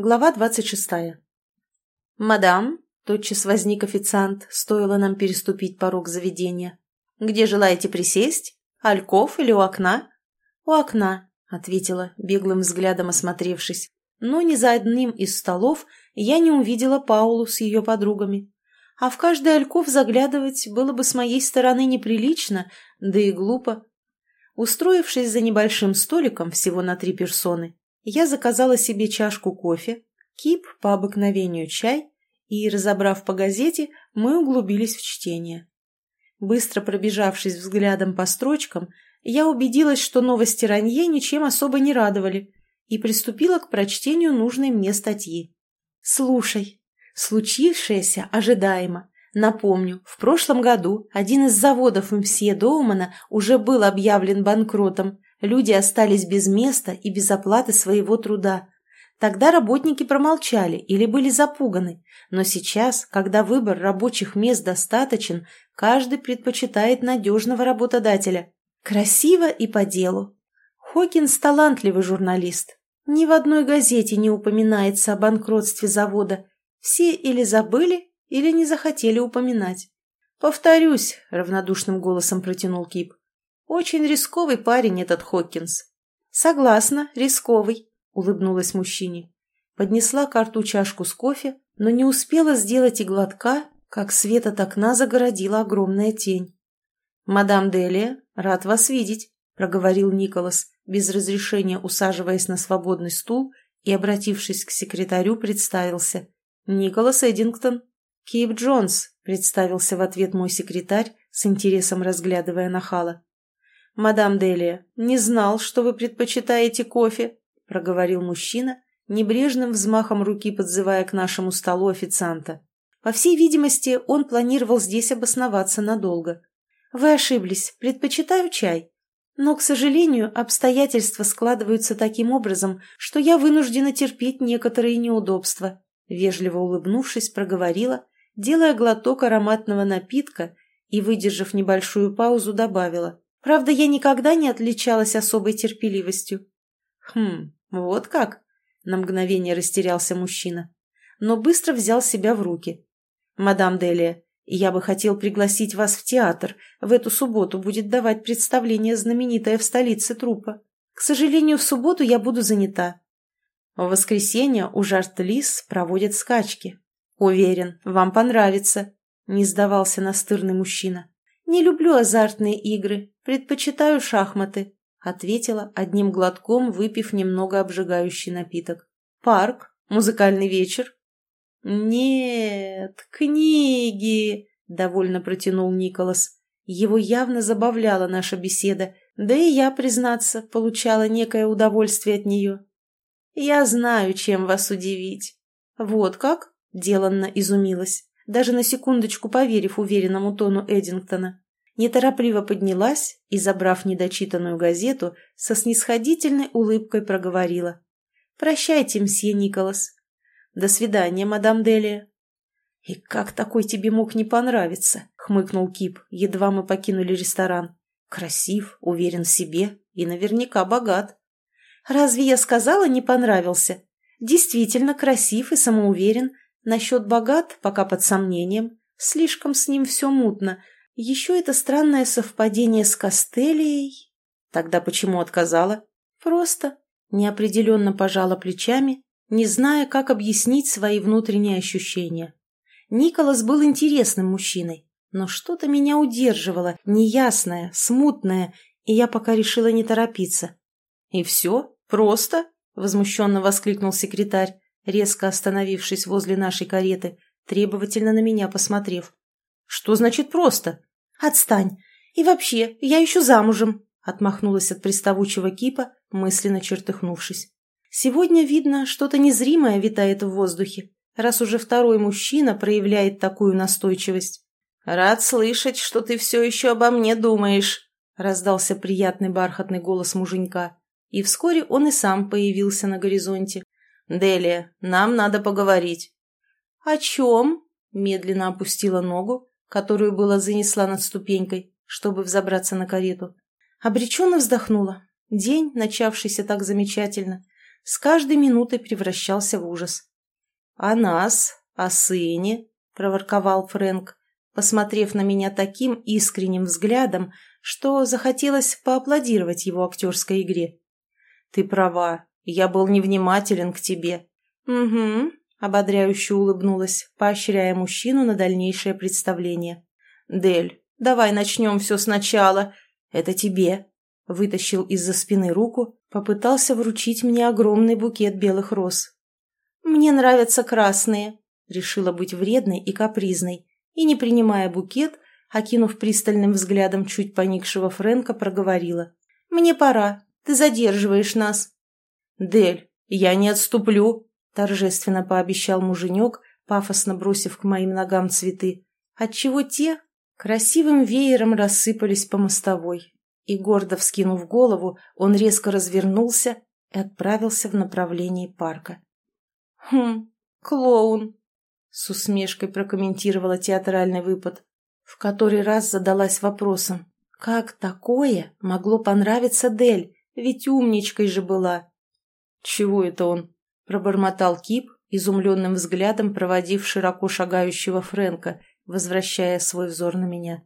Глава двадцать шестая. «Мадам», — тотчас возник официант, стоило нам переступить порог заведения. «Где желаете присесть? Альков или у окна?» «У окна», — ответила, беглым взглядом осмотревшись. Но ни за одним из столов я не увидела Паулу с ее подругами. А в каждый альков заглядывать было бы с моей стороны неприлично, да и глупо. Устроившись за небольшим столиком всего на три персоны, я заказала себе чашку кофе, кип по обыкновению чай, и, разобрав по газете, мы углубились в чтение. Быстро пробежавшись взглядом по строчкам, я убедилась, что новости Ранье ничем особо не радовали, и приступила к прочтению нужной мне статьи. «Слушай, случившееся ожидаемо. Напомню, в прошлом году один из заводов МСье Доумана уже был объявлен банкротом, Люди остались без места и без оплаты своего труда. Тогда работники промолчали или были запуганы, но сейчас, когда выбор рабочих мест достаточен, каждый предпочитает надежного работодателя. Красиво и по делу. Хокинс – талантливый журналист. Ни в одной газете не упоминается о банкротстве завода. Все или забыли, или не захотели упоминать. «Повторюсь», – равнодушным голосом протянул Кип. Очень рисковый парень этот Хокинс. Согласна, рисковый, улыбнулась мужчине. Поднесла карту чашку с кофе, но не успела сделать и глотка, как свет от окна загородила огромная тень. «Мадам Делия, рад вас видеть», — проговорил Николас, без разрешения усаживаясь на свободный стул и, обратившись к секретарю, представился. «Николас Эдингтон». «Кип Джонс», — представился в ответ мой секретарь, с интересом разглядывая нахала. «Мадам Делия, не знал, что вы предпочитаете кофе», — проговорил мужчина, небрежным взмахом руки подзывая к нашему столу официанта. По всей видимости, он планировал здесь обосноваться надолго. «Вы ошиблись, предпочитаю чай. Но, к сожалению, обстоятельства складываются таким образом, что я вынуждена терпеть некоторые неудобства», вежливо улыбнувшись, проговорила, делая глоток ароматного напитка и, выдержав небольшую паузу, добавила. Правда, я никогда не отличалась особой терпеливостью. Хм, вот как? На мгновение растерялся мужчина, но быстро взял себя в руки. Мадам Делия, я бы хотел пригласить вас в театр. В эту субботу будет давать представление знаменитое в столице трупа. К сожалению, в субботу я буду занята. В воскресенье у Жарт-Лис проводят скачки. Уверен, вам понравится, не сдавался настырный мужчина. «Не люблю азартные игры, предпочитаю шахматы», — ответила, одним глотком выпив немного обжигающий напиток. «Парк? Музыкальный вечер?» «Нет, книги!» — довольно протянул Николас. Его явно забавляла наша беседа, да и я, признаться, получала некое удовольствие от нее. «Я знаю, чем вас удивить». «Вот как?» — деланно изумилась даже на секундочку поверив уверенному тону Эдингтона. Неторопливо поднялась и, забрав недочитанную газету, со снисходительной улыбкой проговорила. «Прощайте, мсье Николас. До свидания, мадам Делия». «И как такой тебе мог не понравиться?» — хмыкнул Кип, едва мы покинули ресторан. «Красив, уверен в себе и наверняка богат». «Разве я сказала, не понравился? Действительно красив и самоуверен, Насчет богат пока под сомнением. Слишком с ним все мутно. Еще это странное совпадение с Костелией. Тогда почему отказала? Просто. Неопределенно пожала плечами, не зная, как объяснить свои внутренние ощущения. Николас был интересным мужчиной, но что-то меня удерживало, неясное, смутное, и я пока решила не торопиться. «И все? Просто?» — возмущенно воскликнул секретарь резко остановившись возле нашей кареты, требовательно на меня посмотрев. «Что значит просто?» «Отстань! И вообще, я еще замужем!» отмахнулась от приставучего кипа, мысленно чертыхнувшись. «Сегодня, видно, что-то незримое витает в воздухе, раз уже второй мужчина проявляет такую настойчивость». «Рад слышать, что ты все еще обо мне думаешь», раздался приятный бархатный голос муженька, и вскоре он и сам появился на горизонте, «Делия, нам надо поговорить». «О чем?» – медленно опустила ногу, которую была занесла над ступенькой, чтобы взобраться на карету. Обреченно вздохнула. День, начавшийся так замечательно, с каждой минутой превращался в ужас. «О нас? О сыне?» – проворковал Фрэнк, посмотрев на меня таким искренним взглядом, что захотелось поаплодировать его актерской игре. «Ты права, я был невнимателен к тебе». «Угу», – ободряюще улыбнулась, поощряя мужчину на дальнейшее представление. «Дель, давай начнем все сначала. Это тебе». Вытащил из-за спины руку, попытался вручить мне огромный букет белых роз. «Мне нравятся красные», — решила быть вредной и капризной, и, не принимая букет, окинув пристальным взглядом чуть поникшего Фрэнка, проговорила. «Мне пора. Ты задерживаешь нас». «Дель, я не отступлю», — торжественно пообещал муженек, пафосно бросив к моим ногам цветы, отчего те красивым веером рассыпались по мостовой. И, гордо вскинув голову, он резко развернулся и отправился в направлении парка. «Хм, клоун», — с усмешкой прокомментировала театральный выпад, в который раз задалась вопросом, как такое могло понравиться Дель, ведь умничкой же была. «Чего это он?» — пробормотал Кип, изумленным взглядом проводив широко шагающего Фрэнка, возвращая свой взор на меня.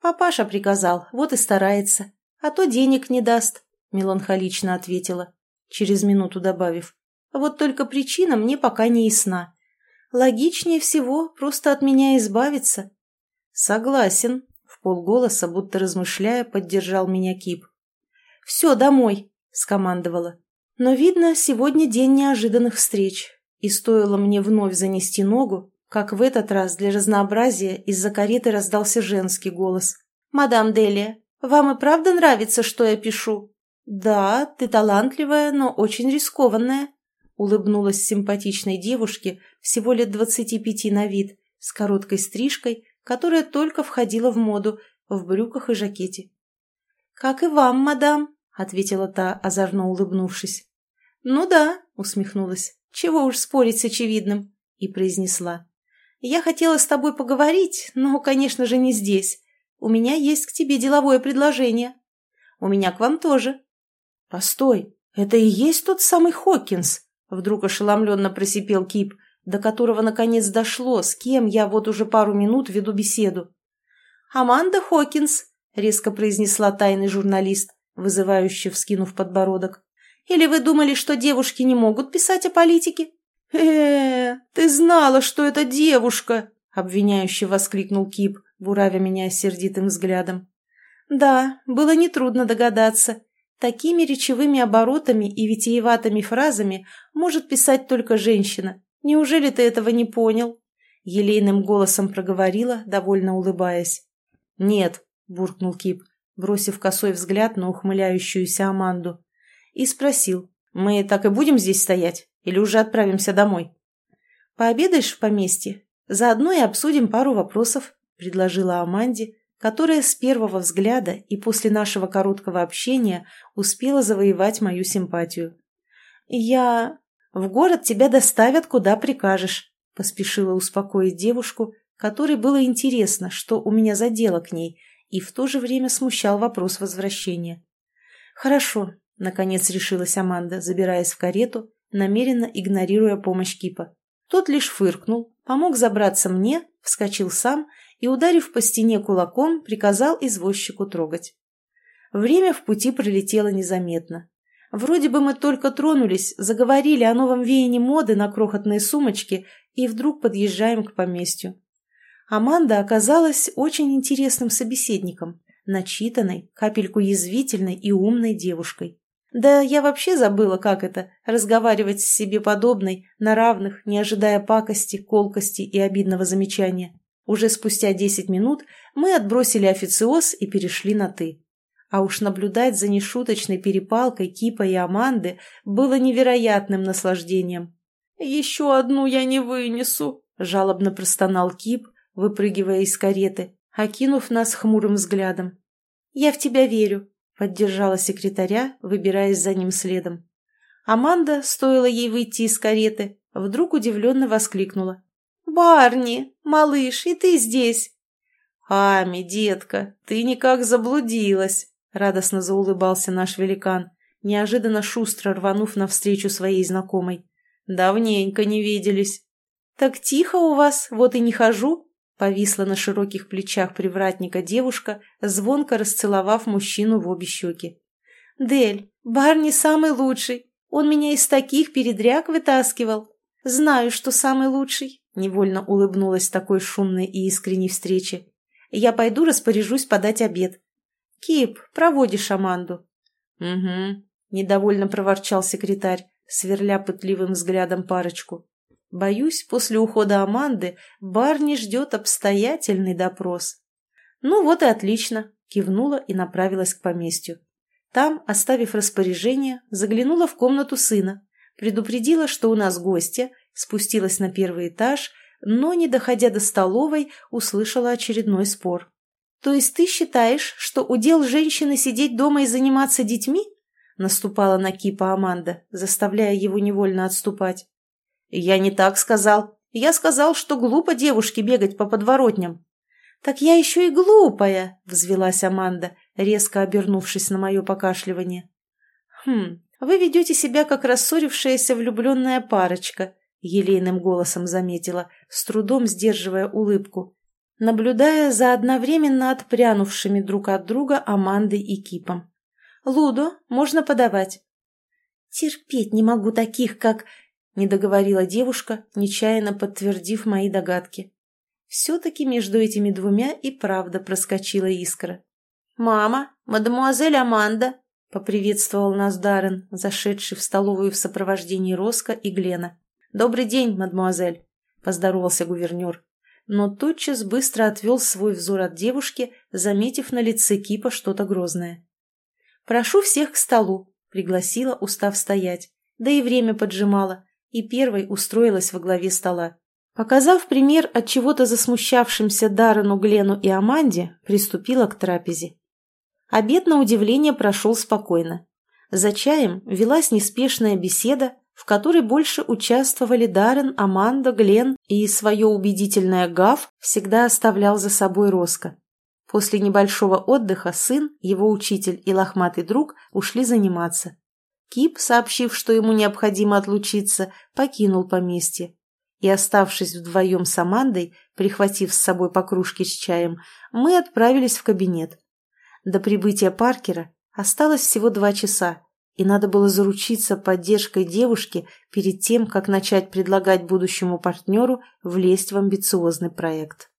«Папаша приказал, вот и старается. А то денег не даст», — меланхолично ответила, через минуту добавив. «Вот только причина мне пока не ясна. Логичнее всего просто от меня избавиться». «Согласен», — в полголоса, будто размышляя, поддержал меня Кип. «Все, домой», — скомандовала. Но, видно, сегодня день неожиданных встреч, и стоило мне вновь занести ногу, как в этот раз для разнообразия из-за кареты раздался женский голос. «Мадам Делия, вам и правда нравится, что я пишу?» «Да, ты талантливая, но очень рискованная», — улыбнулась симпатичной девушке, всего лет двадцати пяти на вид, с короткой стрижкой, которая только входила в моду, в брюках и жакете. «Как и вам, мадам», — ответила та, озорно улыбнувшись. «Ну да», — усмехнулась, — «чего уж спорить с очевидным», — и произнесла. «Я хотела с тобой поговорить, но, конечно же, не здесь. У меня есть к тебе деловое предложение. У меня к вам тоже. Постой, это и есть тот самый Хокинс? Вдруг ошеломленно просипел Кип, до которого наконец дошло, с кем я вот уже пару минут веду беседу. «Аманда Хокинс», — резко произнесла тайный журналист, вызывающе вскинув подбородок. «Или вы думали, что девушки не могут писать о политике?» «Э, -э ты знала, что это девушка!» — обвиняюще воскликнул Кип, буравя меня сердитым взглядом. Да, было нетрудно догадаться. Такими речевыми оборотами и витиеватыми фразами может писать только женщина. Неужели ты этого не понял? Елейным голосом проговорила, довольно улыбаясь. «Нет», — буркнул Кип, бросив косой взгляд на ухмыляющуюся Аманду. И спросил, «Мы так и будем здесь стоять? Или уже отправимся домой?» «Пообедаешь в поместье? Заодно и обсудим пару вопросов», предложила Аманде, которая с первого взгляда и после нашего короткого общения успела завоевать мою симпатию. «Я... В город тебя доставят, куда прикажешь», — поспешила успокоить девушку, которой было интересно, что у меня за дело к ней, и в то же время смущал вопрос возвращения. «Хорошо», — наконец решилась Аманда, забираясь в карету, намеренно игнорируя помощь Кипа. Тот лишь фыркнул, помог забраться мне, вскочил сам и, ударив по стене кулаком, приказал извозчику трогать. Время в пути пролетело незаметно. Вроде бы мы только тронулись, заговорили о новом веянии моды на крохотные сумочки и вдруг подъезжаем к поместью. Аманда оказалась очень интересным собеседником, начитанной, капельку язвительной и умной девушкой. Да я вообще забыла, как это – разговаривать с себе подобной, на равных, не ожидая пакости, колкости и обидного замечания. Уже спустя десять минут мы отбросили официоз и перешли на «ты». А уж наблюдать за нешуточной перепалкой Кипа и Аманды было невероятным наслаждением. «Еще одну я не вынесу», – жалобно простонал Кип, выпрыгивая из кареты, окинув нас хмурым взглядом. «Я в тебя верю», – поддержала секретаря, выбираясь за ним следом. Аманда, стоило ей выйти из кареты, вдруг удивленно воскликнула. «Барни, малыш, и ты здесь!» «Ами, детка, ты никак заблудилась!» — радостно заулыбался наш великан. неожиданно шустро рванув навстречу своей знакомой. «Давненько не виделись». «Так тихо у вас, вот и не хожу», — повисла на широких плечах привратника девушка, звонко расцеловав мужчину в обе щеки. «Дель, Барни самый лучший. Он меня из таких передряг вытаскивал. Знаю, что самый лучший», — невольно улыбнулась такой шумной и искренней встрече. «Я пойду распоряжусь подать обед. Кип, проводишь Аманду?» «Угу», — недовольно проворчал секретарь, сверля пытливым взглядом парочку. «Боюсь, после ухода Аманды Барни ждет обстоятельный допрос». «Ну вот и отлично», — кивнула и направилась к поместью. Там, оставив распоряжение, заглянула в комнату сына, предупредила, что у нас гостья, спустилась на первый этаж, но, не доходя до столовой, услышала очередной спор. «То есть ты считаешь, что удел женщины сидеть дома и заниматься детьми?» Наступала на Кипа Аманда, заставляя его невольно отступать. «Я не так сказал. Я сказал, что глупо девушке бегать по подворотням». «Так я еще и глупая!» — взвелась Аманда, резко обернувшись на мое покашливание. «Хм, вы ведете себя, как рассорившаяся влюбленная парочка», — елейным голосом заметила, с трудом сдерживая улыбку наблюдая за одновременно отпрянувшими друг от друга Амандой и Кипом. «Лудо можно подавать». «Терпеть не могу таких, как...» — не договорила девушка, нечаянно подтвердив мои догадки. Все-таки между этими двумя и правда проскочила искра. «Мама, мадемуазель Аманда!» — поприветствовал нас Даррен, зашедший в столовую в сопровождении Роско и Глена. «Добрый день, мадемуазель!» — поздоровался гувернер но тотчас быстро отвел свой взор от девушки, заметив на лице Кипа что-то грозное. «Прошу всех к столу», — пригласила, устав стоять, да и время поджимала, и первой устроилась во главе стола. Показав пример от чего-то засмущавшимся Даррену, Глену и Аманде, приступила к трапезе. Обед, на удивление, прошел спокойно. За чаем велась неспешная беседа, в которой больше участвовали Даррен, Аманда, Глен и свое убедительное Гав всегда оставлял за собой Роско. После небольшого отдыха сын, его учитель и лохматый друг ушли заниматься. Кип, сообщив, что ему необходимо отлучиться, покинул поместье. И, оставшись вдвоем с Амандой, прихватив с собой по кружке с чаем, мы отправились в кабинет. До прибытия Паркера осталось всего два часа, и надо было заручиться поддержкой девушки перед тем, как начать предлагать будущему партнеру влезть в амбициозный проект.